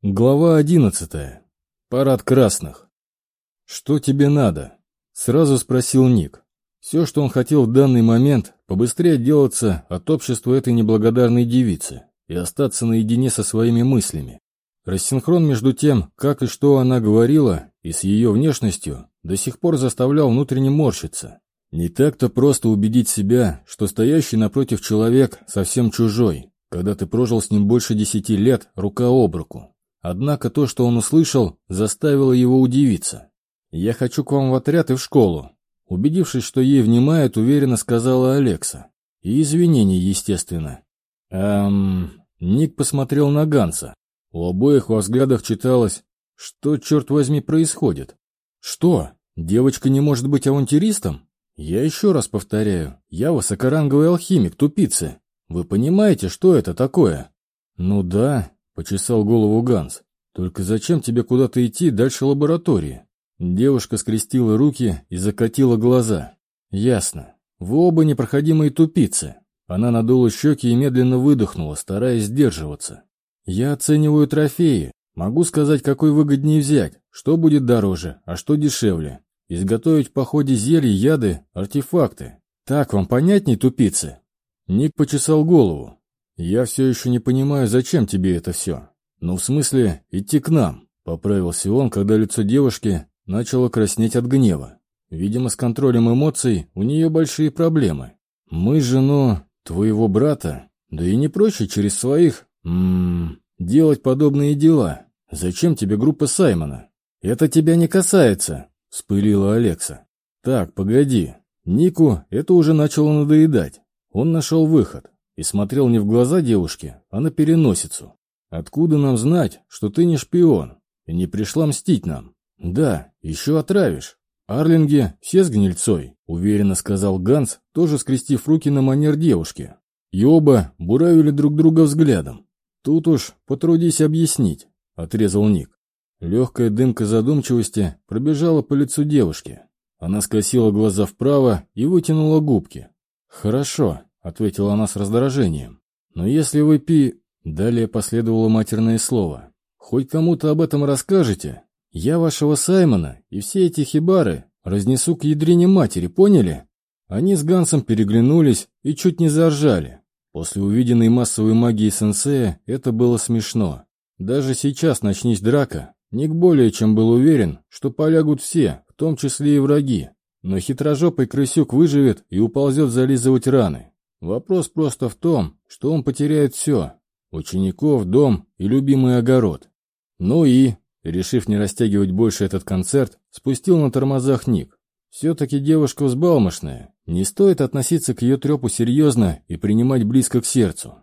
Глава одиннадцатая. Парад красных. «Что тебе надо?» — сразу спросил Ник. Все, что он хотел в данный момент, побыстрее отделаться от общества этой неблагодарной девицы и остаться наедине со своими мыслями. Рассинхрон между тем, как и что она говорила, и с ее внешностью, до сих пор заставлял внутренне морщиться. Не так-то просто убедить себя, что стоящий напротив человек совсем чужой, когда ты прожил с ним больше десяти лет рука об руку. Однако то, что он услышал, заставило его удивиться. «Я хочу к вам в отряд и в школу», убедившись, что ей внимает, уверенно сказала Алекса. И извинения, естественно. Эм... Ник посмотрел на Ганса. У обоих во взглядах читалось, что, черт возьми, происходит. Что, девочка не может быть авантюристом? Я еще раз повторяю, я высокоранговый алхимик, тупицы. Вы понимаете, что это такое? Ну да, Почесал голову Ганс. «Только зачем тебе куда-то идти дальше лаборатории?» Девушка скрестила руки и закатила глаза. «Ясно. Вы оба непроходимые тупицы». Она надула щеки и медленно выдохнула, стараясь сдерживаться. «Я оцениваю трофеи. Могу сказать, какой выгоднее взять, что будет дороже, а что дешевле. Изготовить в походе зелья, яды, артефакты. Так вам понятней, тупицы?» Ник почесал голову. «Я все еще не понимаю, зачем тебе это все. Ну, в смысле, идти к нам», — поправился он, когда лицо девушки начало краснеть от гнева. Видимо, с контролем эмоций у нее большие проблемы. «Мы жену твоего брата, да и не проще через своих, ммм, делать подобные дела. Зачем тебе группа Саймона?» «Это тебя не касается», — вспылила Алекса. «Так, погоди. Нику это уже начало надоедать. Он нашел выход и смотрел не в глаза девушки, а на переносицу. «Откуда нам знать, что ты не шпион и не пришла мстить нам? Да, еще отравишь. Арлинги все с гнильцой», — уверенно сказал Ганс, тоже скрестив руки на манер девушки. И оба буравили друг друга взглядом. «Тут уж потрудись объяснить», — отрезал Ник. Легкая дымка задумчивости пробежала по лицу девушки. Она скосила глаза вправо и вытянула губки. «Хорошо, — ответила она с раздражением. «Но если вы пи...» Далее последовало матерное слово. «Хоть кому-то об этом расскажете, я вашего Саймона и все эти хибары разнесу к ядрине матери, поняли?» Они с Гансом переглянулись и чуть не заржали. После увиденной массовой магии сенсея это было смешно. Даже сейчас начнись драка, Ник более чем был уверен, что полягут все, в том числе и враги. Но хитрожопый крысюк выживет и уползет зализывать раны. Вопрос просто в том, что он потеряет все. Учеников, дом и любимый огород. Ну и, решив не растягивать больше этот концерт, спустил на тормозах Ник. Все-таки девушка взбалмошная. Не стоит относиться к ее трепу серьезно и принимать близко к сердцу.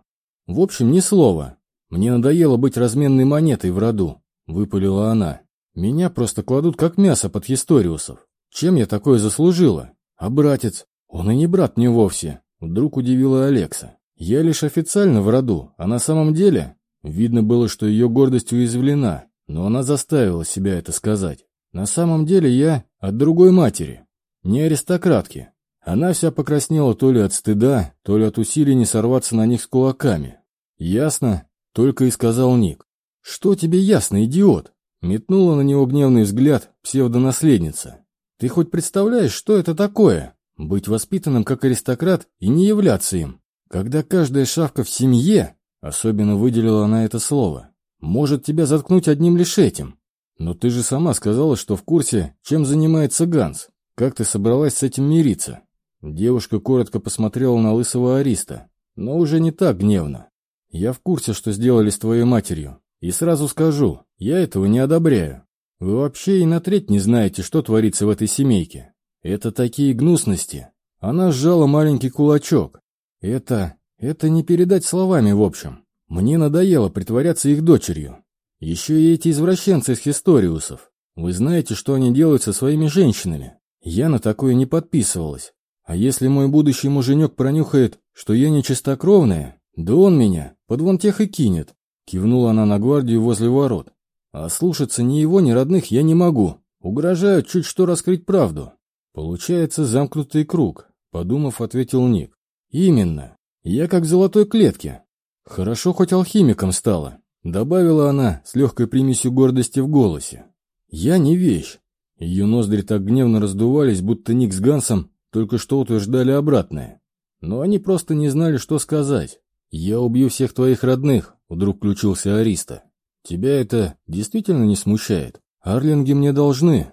В общем, ни слова. Мне надоело быть разменной монетой в роду, выпалила она. Меня просто кладут как мясо под Историусов. Чем я такое заслужила? А братец? Он и не брат мне вовсе. Вдруг удивила Алекса. «Я лишь официально в роду, а на самом деле...» Видно было, что ее гордость уязвлена, но она заставила себя это сказать. «На самом деле я от другой матери, не аристократки». Она вся покраснела то ли от стыда, то ли от усилий не сорваться на них с кулаками. «Ясно», — только и сказал Ник. «Что тебе ясно, идиот?» Метнула на него гневный взгляд псевдонаследница. «Ты хоть представляешь, что это такое?» Быть воспитанным как аристократ и не являться им. Когда каждая шавка в семье, особенно выделила она это слово, может тебя заткнуть одним лишь этим. Но ты же сама сказала, что в курсе, чем занимается Ганс. Как ты собралась с этим мириться? Девушка коротко посмотрела на лысого ариста, но уже не так гневно. Я в курсе, что сделали с твоей матерью. И сразу скажу, я этого не одобряю. Вы вообще и на треть не знаете, что творится в этой семейке. Это такие гнусности. Она сжала маленький кулачок. Это... это не передать словами, в общем. Мне надоело притворяться их дочерью. Еще и эти извращенцы из Хисториусов. Вы знаете, что они делают со своими женщинами. Я на такое не подписывалась. А если мой будущий муженек пронюхает, что я не чистокровная, да он меня под вон тех и кинет. Кивнула она на гвардию возле ворот. А слушаться ни его, ни родных я не могу. Угрожают чуть что раскрыть правду. «Получается замкнутый круг», — подумав, ответил Ник. «Именно. Я как в золотой клетке. Хорошо хоть алхимиком стала. Добавила она с легкой примесью гордости в голосе. «Я не вещь». Ее ноздри так гневно раздувались, будто Ник с Гансом только что утверждали обратное. Но они просто не знали, что сказать. «Я убью всех твоих родных», — вдруг включился Ариста. «Тебя это действительно не смущает? Арлинги мне должны.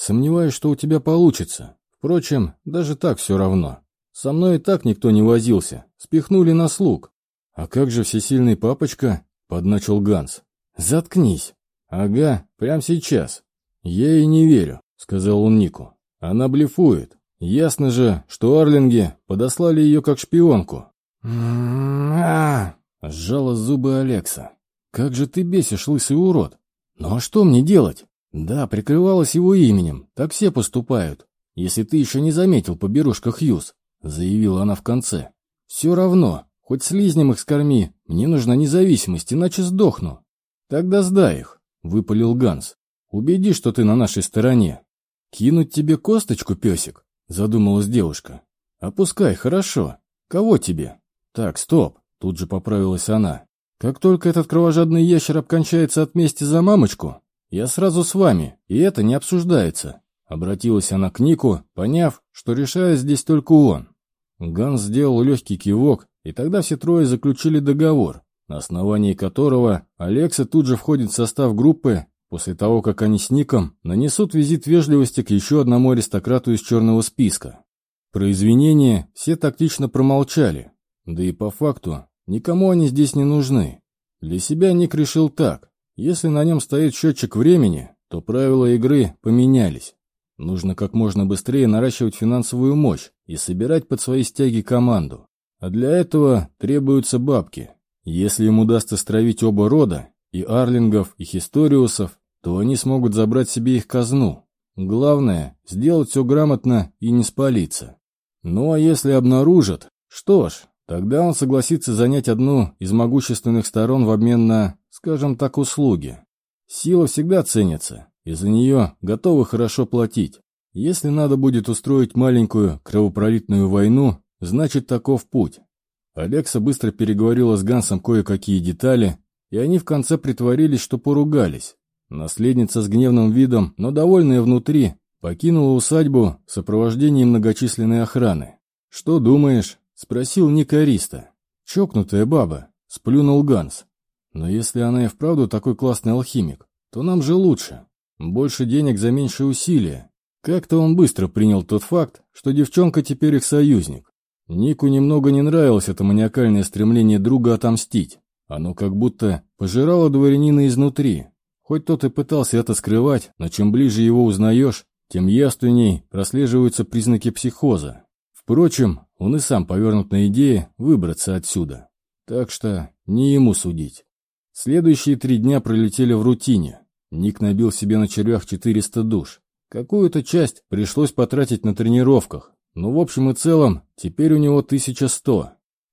Сомневаюсь, что у тебя получится. Впрочем, даже так все равно. Со мной и так никто не возился. Спихнули на слуг. А как же всесильный папочка?» — подначил Ганс. «Заткнись». «Ага, прямо сейчас». «Я ей не верю», — сказал он Нику. «Она блефует. Ясно же, что Арлинги подослали ее как шпионку». Сжала зубы Алекса. «Как же ты бесишь, лысый урод! Ну а что мне делать? Да, прикрывалась его именем, так все поступают. Если ты еще не заметил по берушках Хьюз», — заявила она в конце. «Все равно, хоть слизнем их скорми, мне нужна независимость, иначе сдохну». «Тогда сдай их», — выпалил Ганс. «Убеди, что ты на нашей стороне». «Кинуть тебе косточку, песик?» — задумалась девушка. «Опускай, хорошо. Кого тебе?» «Так, стоп», — тут же поправилась она. «Как только этот кровожадный ящер обкончается от мести за мамочку, я сразу с вами, и это не обсуждается». Обратилась она к Нику, поняв, что решает здесь только он. Ганс сделал легкий кивок, и тогда все трое заключили договор, на основании которого Алекса тут же входит в состав группы после того, как они с Ником нанесут визит вежливости к еще одному аристократу из черного списка. Про извинения все тактично промолчали, да и по факту никому они здесь не нужны. Для себя Ник решил так, если на нем стоит счетчик времени, то правила игры поменялись. Нужно как можно быстрее наращивать финансовую мощь и собирать под свои стяги команду. А для этого требуются бабки. Если им удастся стравить оба рода, и арлингов, и хисториусов, то они смогут забрать себе их казну. Главное – сделать все грамотно и не спалиться. Ну а если обнаружат, что ж, тогда он согласится занять одну из могущественных сторон в обмен на, скажем так, услуги. Сила всегда ценится, и за нее готовы хорошо платить. Если надо будет устроить маленькую кровопролитную войну, значит таков путь. Алекса быстро переговорила с Гансом кое-какие детали, и они в конце притворились, что поругались. Наследница с гневным видом, но довольная внутри, покинула усадьбу в сопровождении многочисленной охраны. «Что думаешь?» — спросил Ник Ариста. «Чокнутая баба», — сплюнул Ганс. «Но если она и вправду такой классный алхимик, то нам же лучше. Больше денег за меньшие усилия». Как-то он быстро принял тот факт, что девчонка теперь их союзник. Нику немного не нравилось это маниакальное стремление друга отомстить. Оно как будто пожирало дворянина изнутри. Хоть тот и пытался это скрывать, но чем ближе его узнаешь, тем яственней прослеживаются признаки психоза. Впрочем, он и сам повернут на идее выбраться отсюда. Так что не ему судить. Следующие три дня пролетели в рутине. Ник набил себе на червях 400 душ. Какую-то часть пришлось потратить на тренировках, но в общем и целом теперь у него 1100.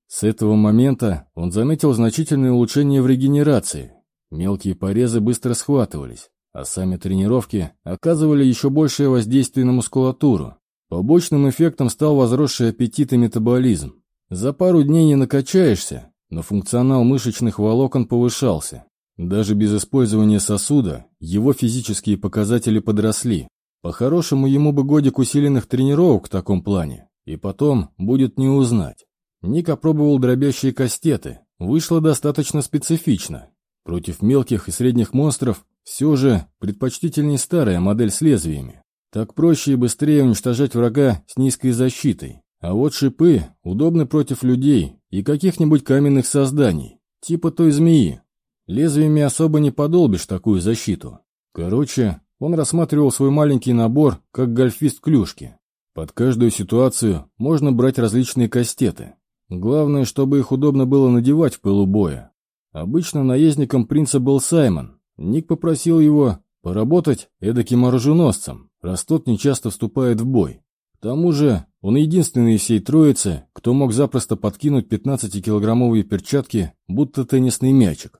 С этого момента он заметил значительное улучшение в регенерации. Мелкие порезы быстро схватывались, а сами тренировки оказывали еще большее воздействие на мускулатуру. Побочным эффектом стал возросший аппетит и метаболизм. За пару дней не накачаешься, но функционал мышечных волокон повышался. Даже без использования сосуда его физические показатели подросли. По-хорошему ему бы годик усиленных тренировок в таком плане, и потом будет не узнать. Ник опробовал дробящие кастеты. Вышло достаточно специфично. Против мелких и средних монстров все же предпочтительнее старая модель с лезвиями. Так проще и быстрее уничтожать врага с низкой защитой. А вот шипы удобны против людей и каких-нибудь каменных созданий, типа той змеи. Лезвиями особо не подолбишь такую защиту. Короче, он рассматривал свой маленький набор как гольфист клюшки. Под каждую ситуацию можно брать различные кастеты. Главное, чтобы их удобно было надевать в пылу боя. Обычно наездником принца был Саймон. Ник попросил его поработать эдаким оруженосцем, раз тот нечасто вступает в бой. К тому же он единственный из всей троицы, кто мог запросто подкинуть 15-килограммовые перчатки, будто теннисный мячик.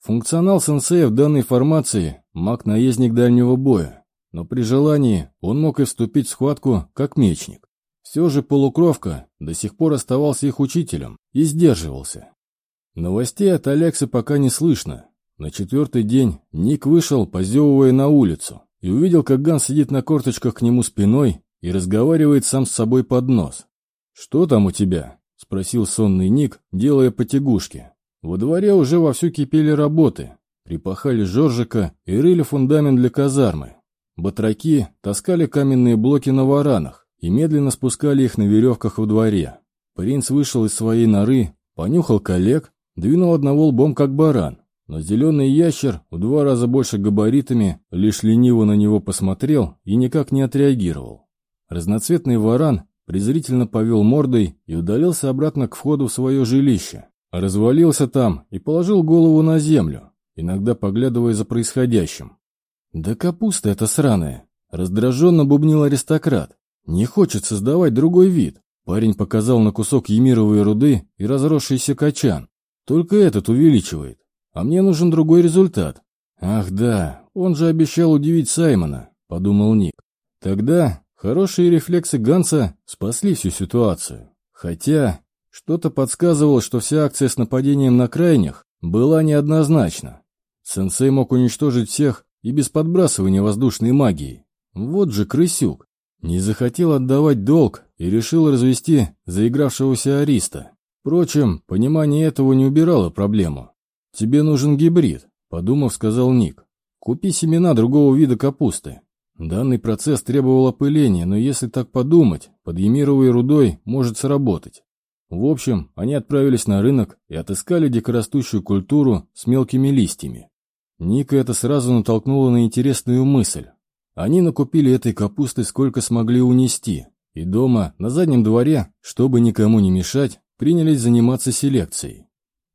Функционал сенсея в данной формации – маг-наездник дальнего боя, но при желании он мог и вступить в схватку как мечник. Все же полукровка до сих пор оставался их учителем и сдерживался. Новостей от Алекса пока не слышно. На четвертый день Ник вышел, позевывая на улицу, и увидел, как Ган сидит на корточках к нему спиной и разговаривает сам с собой под нос. «Что там у тебя?» — спросил сонный Ник, делая потягушки. Во дворе уже вовсю кипели работы. Припахали жоржика и рыли фундамент для казармы. Батраки таскали каменные блоки на варанах и медленно спускали их на веревках во дворе. Принц вышел из своей норы, понюхал коллег, двинул одного лбом, как баран. Но зеленый ящер, в два раза больше габаритами, лишь лениво на него посмотрел и никак не отреагировал. Разноцветный варан презрительно повел мордой и удалился обратно к входу в свое жилище. Развалился там и положил голову на землю, иногда поглядывая за происходящим. «Да капуста эта сраная!» — раздраженно бубнил аристократ. «Не хочет создавать другой вид». Парень показал на кусок емировой руды и разросшийся качан. «Только этот увеличивает. А мне нужен другой результат». «Ах да, он же обещал удивить Саймона», — подумал Ник. Тогда хорошие рефлексы Ганса спасли всю ситуацию. Хотя что-то подсказывало, что вся акция с нападением на крайних была неоднозначна. Сенсей мог уничтожить всех и без подбрасывания воздушной магии. Вот же крысюк. Не захотел отдавать долг и решил развести заигравшегося Ариста. Впрочем, понимание этого не убирало проблему. «Тебе нужен гибрид», — подумав, сказал Ник. «Купи семена другого вида капусты. Данный процесс требовал опыления, но если так подумать, под емировой рудой может сработать. В общем, они отправились на рынок и отыскали дикорастущую культуру с мелкими листьями. Ника это сразу натолкнуло на интересную мысль. Они накупили этой капусты сколько смогли унести, и дома, на заднем дворе, чтобы никому не мешать, принялись заниматься селекцией.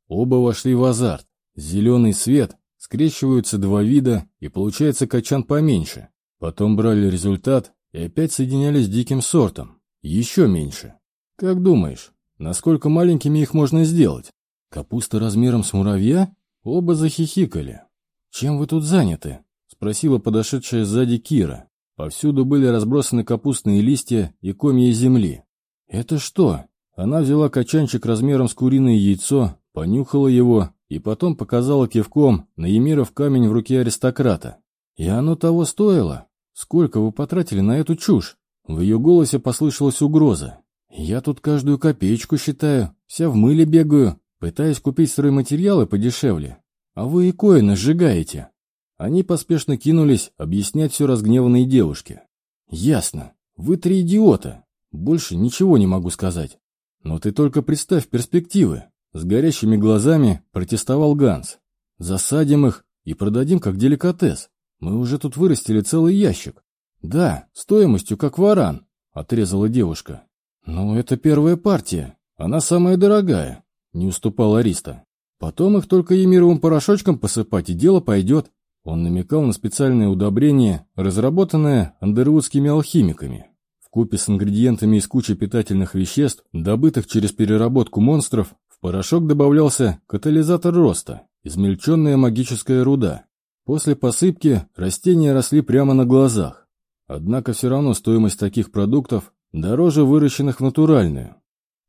Оба вошли в азарт. Зеленый свет, скрещиваются два вида, и получается качан поменьше. Потом брали результат и опять соединялись с диким сортом. Еще меньше. Как думаешь, насколько маленькими их можно сделать? Капуста размером с муравья? Оба захихикали. «Чем вы тут заняты?» — спросила подошедшая сзади Кира. Повсюду были разбросаны капустные листья и комья земли. «Это что?» Она взяла качанчик размером с куриное яйцо, понюхала его и потом показала кивком на Емиров камень в руке аристократа. «И оно того стоило? Сколько вы потратили на эту чушь?» В ее голосе послышалась угроза. «Я тут каждую копеечку считаю, вся в мыле бегаю, пытаюсь купить стройматериалы подешевле. А вы и коины сжигаете». Они поспешно кинулись объяснять все разгневанной девушке. «Ясно. Вы три идиота. Больше ничего не могу сказать. Но ты только представь перспективы. С горящими глазами протестовал Ганс. Засадим их и продадим как деликатес. Мы уже тут вырастили целый ящик. Да, стоимостью как варан, отрезала девушка. Но это первая партия. Она самая дорогая, не уступал Ариста. Потом их только емировым порошочком посыпать, и дело пойдет. Он намекал на специальное удобрение, разработанное андервудскими алхимиками. В купе с ингредиентами из кучи питательных веществ, добытых через переработку монстров, порошок добавлялся катализатор роста, измельченная магическая руда. После посыпки растения росли прямо на глазах. Однако все равно стоимость таких продуктов дороже выращенных в натуральную.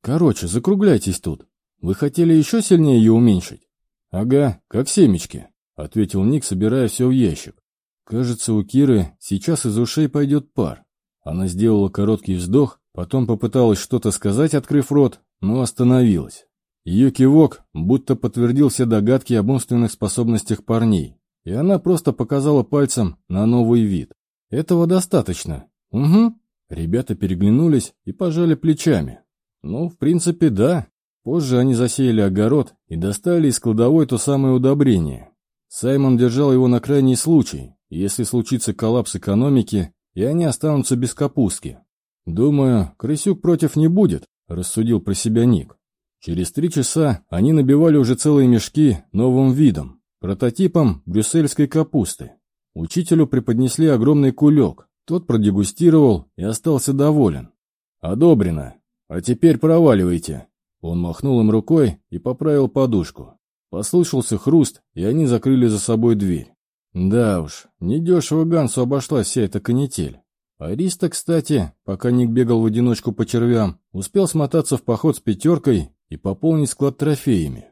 Короче, закругляйтесь тут. Вы хотели еще сильнее ее уменьшить? Ага, как семечки, ответил Ник, собирая все в ящик. Кажется, у Киры сейчас из ушей пойдет пар. Она сделала короткий вздох, потом попыталась что-то сказать, открыв рот, но остановилась. Ее кивок будто подтвердил все догадки об умственных способностях парней, и она просто показала пальцем на новый вид. Этого достаточно. Угу. Ребята переглянулись и пожали плечами. Ну, в принципе, да. Позже они засеяли огород и достали из кладовой то самое удобрение. Саймон держал его на крайний случай, если случится коллапс экономики, и они останутся без капустки. «Думаю, крысюк против не будет», – рассудил про себя Ник. Через три часа они набивали уже целые мешки новым видом, прототипом брюссельской капусты. Учителю преподнесли огромный кулек, тот продегустировал и остался доволен. «Одобрено. А теперь проваливайте». Он махнул им рукой и поправил подушку. Послышался хруст, и они закрыли за собой дверь. Да уж, недешево Гансу обошлась вся эта канитель. Ариста, кстати, пока Ник бегал в одиночку по червям, успел смотаться в поход с пятеркой и пополнить склад трофеями.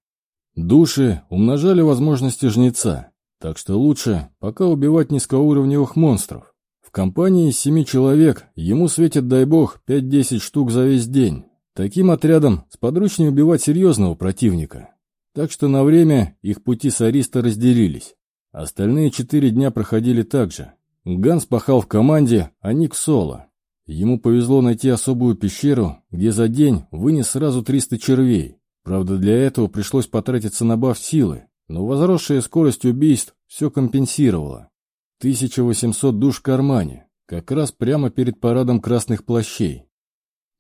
Души умножали возможности жнеца, так что лучше пока убивать низкоуровневых монстров. В компании из семи человек ему светит, дай бог, 5-10 штук за весь день. Таким отрядом сподручнее убивать серьезного противника. Так что на время их пути с Ариста разделились. Остальные четыре дня проходили так же. Ганс пахал в команде, а Ник соло. Ему повезло найти особую пещеру, где за день вынес сразу 300 червей. Правда, для этого пришлось потратиться на баф силы, но возросшая скорость убийств все компенсировала. 1800 душ в кармане, как раз прямо перед парадом красных плащей.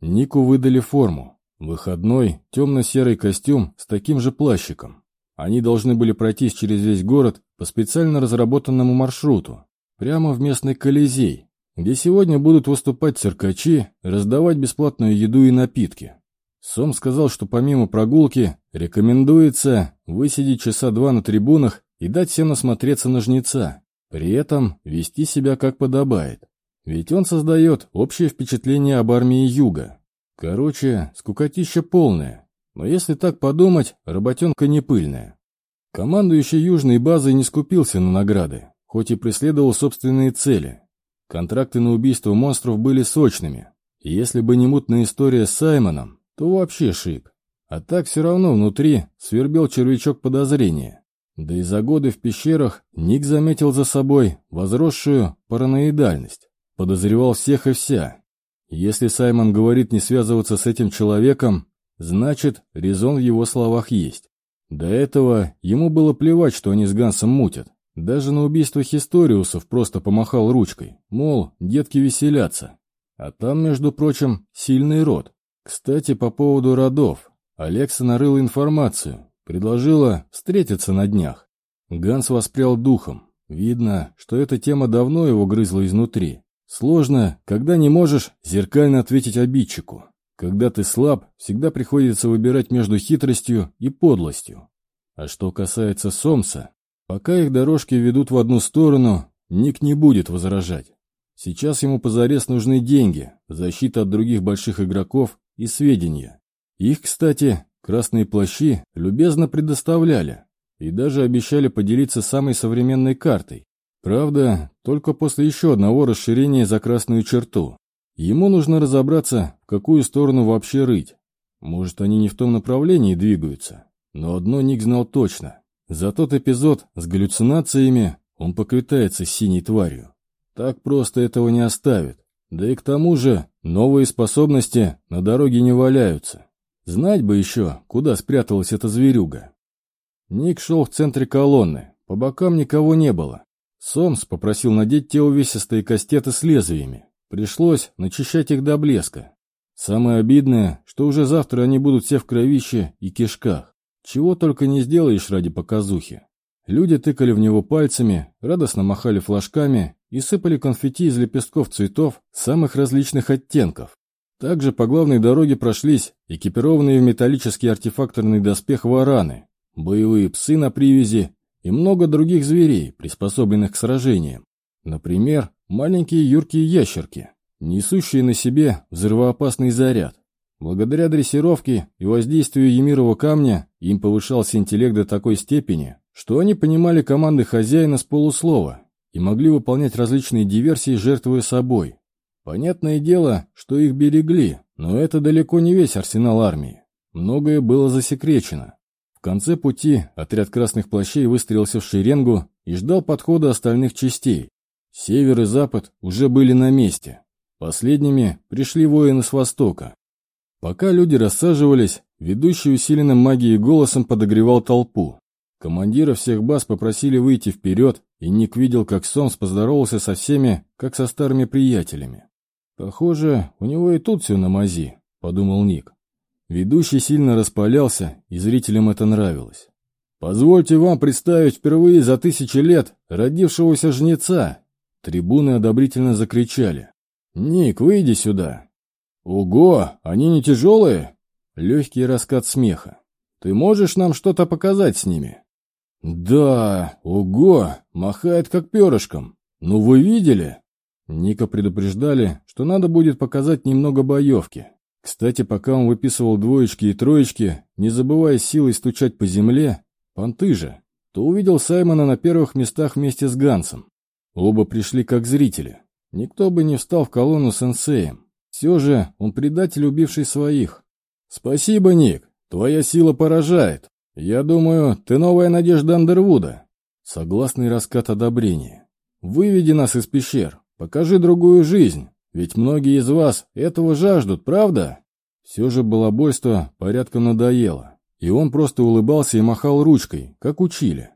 Нику выдали форму. Выходной, темно-серый костюм с таким же плащиком. Они должны были пройтись через весь город по специально разработанному маршруту, прямо в местный Колизей, где сегодня будут выступать циркачи, раздавать бесплатную еду и напитки. Сом сказал, что помимо прогулки рекомендуется высидеть часа два на трибунах и дать всем насмотреться на жнеца, при этом вести себя как подобает. Ведь он создает общее впечатление об армии Юга. Короче, скукотища полная. Но если так подумать, работенка не пыльная. Командующий южной базой не скупился на награды, хоть и преследовал собственные цели. Контракты на убийство монстров были сочными. И если бы не мутная история с Саймоном, то вообще шик. А так все равно внутри свербел червячок подозрения. Да и за годы в пещерах Ник заметил за собой возросшую параноидальность. Подозревал всех и вся. Если Саймон говорит не связываться с этим человеком, значит, резон в его словах есть. До этого ему было плевать, что они с Гансом мутят. Даже на убийство Хисториусов просто помахал ручкой, мол, детки веселятся. А там, между прочим, сильный род. Кстати, по поводу родов. Алекса нарыла информацию, предложила встретиться на днях. Ганс воспрял духом. Видно, что эта тема давно его грызла изнутри. Сложно, когда не можешь зеркально ответить обидчику. Когда ты слаб, всегда приходится выбирать между хитростью и подлостью. А что касается Сомса, пока их дорожки ведут в одну сторону, Ник не будет возражать. Сейчас ему позарез нужны деньги, защита от других больших игроков и сведения. Их, кстати, красные плащи любезно предоставляли и даже обещали поделиться самой современной картой, Правда, только после еще одного расширения за красную черту. Ему нужно разобраться, в какую сторону вообще рыть. Может, они не в том направлении двигаются. Но одно Ник знал точно. За тот эпизод с галлюцинациями он поквитается с синей тварью. Так просто этого не оставит. Да и к тому же новые способности на дороге не валяются. Знать бы еще, куда спряталась эта зверюга. Ник шел в центре колонны. По бокам никого не было. Сомс попросил надеть те увесистые кастеты с лезвиями. Пришлось начищать их до блеска. Самое обидное, что уже завтра они будут все в кровище и кишках. Чего только не сделаешь ради показухи. Люди тыкали в него пальцами, радостно махали флажками и сыпали конфетти из лепестков цветов самых различных оттенков. Также по главной дороге прошлись экипированные в металлический артефакторный доспех вараны, боевые псы на привязи и много других зверей, приспособленных к сражениям. Например, маленькие юркие ящерки, несущие на себе взрывоопасный заряд. Благодаря дрессировке и воздействию Емирова камня им повышался интеллект до такой степени, что они понимали команды хозяина с полуслова и могли выполнять различные диверсии, жертвуя собой. Понятное дело, что их берегли, но это далеко не весь арсенал армии. Многое было засекречено. В конце пути отряд красных плащей выстроился в шеренгу и ждал подхода остальных частей. Север и запад уже были на месте. Последними пришли воины с востока. Пока люди рассаживались, ведущий усиленным магией голосом подогревал толпу. Командира всех баз попросили выйти вперед, и Ник видел, как Сомс поздоровался со всеми, как со старыми приятелями. «Похоже, у него и тут все на мази», — подумал Ник. Ведущий сильно распалялся, и зрителям это нравилось. «Позвольте вам представить впервые за тысячи лет родившегося жнеца!» Трибуны одобрительно закричали. «Ник, выйди сюда!» «Ого, они не тяжелые?» Легкий раскат смеха. «Ты можешь нам что-то показать с ними?» «Да, ого, махает как перышком. Ну вы видели?» Ника предупреждали, что надо будет показать немного боевки. Кстати, пока он выписывал двоечки и троечки, не забывая силой стучать по земле, понты же, то увидел Саймона на первых местах вместе с Гансом. Оба пришли как зрители. Никто бы не встал в колонну с сенсеем. Все же он предатель, убивший своих. «Спасибо, Ник, твоя сила поражает. Я думаю, ты новая надежда Андервуда». Согласный раскат одобрения. «Выведи нас из пещер, покажи другую жизнь, ведь многие из вас этого жаждут, правда?» Все же балабольство порядком надоело, и он просто улыбался и махал ручкой, как учили.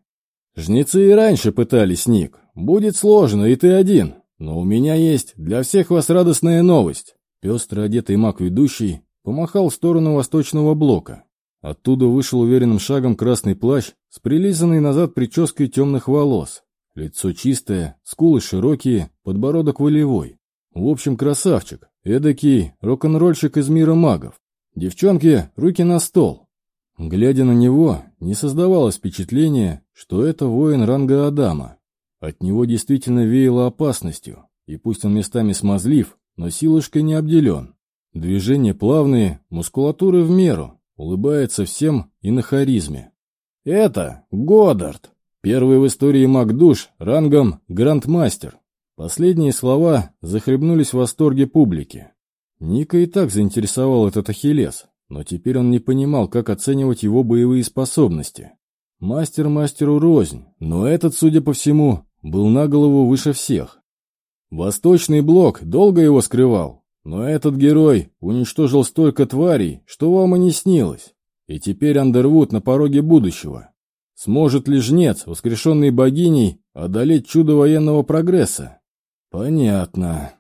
«Жнецы и раньше пытались, Ник. Будет сложно, и ты один. Но у меня есть для всех вас радостная новость». Пестро одетый маг-ведущий помахал в сторону восточного блока. Оттуда вышел уверенным шагом красный плащ с прилизанной назад прической темных волос. Лицо чистое, скулы широкие, подбородок волевой. В общем, красавчик, эдакий рок-н-ролльщик из мира магов. Девчонки, руки на стол. Глядя на него, не создавалось впечатления, что это воин ранга Адама. От него действительно веяло опасностью, и пусть он местами смазлив, но силушкой не обделен. Движения плавные, мускулатуры в меру, улыбается всем и на харизме. Это Годдард, первый в истории маг-душ рангом Грандмастер. Последние слова захлебнулись в восторге публики. Ника и так заинтересовал этот Ахиллес, но теперь он не понимал, как оценивать его боевые способности. Мастер мастеру рознь, но этот, судя по всему, был на голову выше всех. Восточный блок долго его скрывал, но этот герой уничтожил столько тварей, что вам и не снилось. И теперь Андервуд на пороге будущего. Сможет ли жнец, воскрешенный богиней, одолеть чудо военного прогресса? Понятно.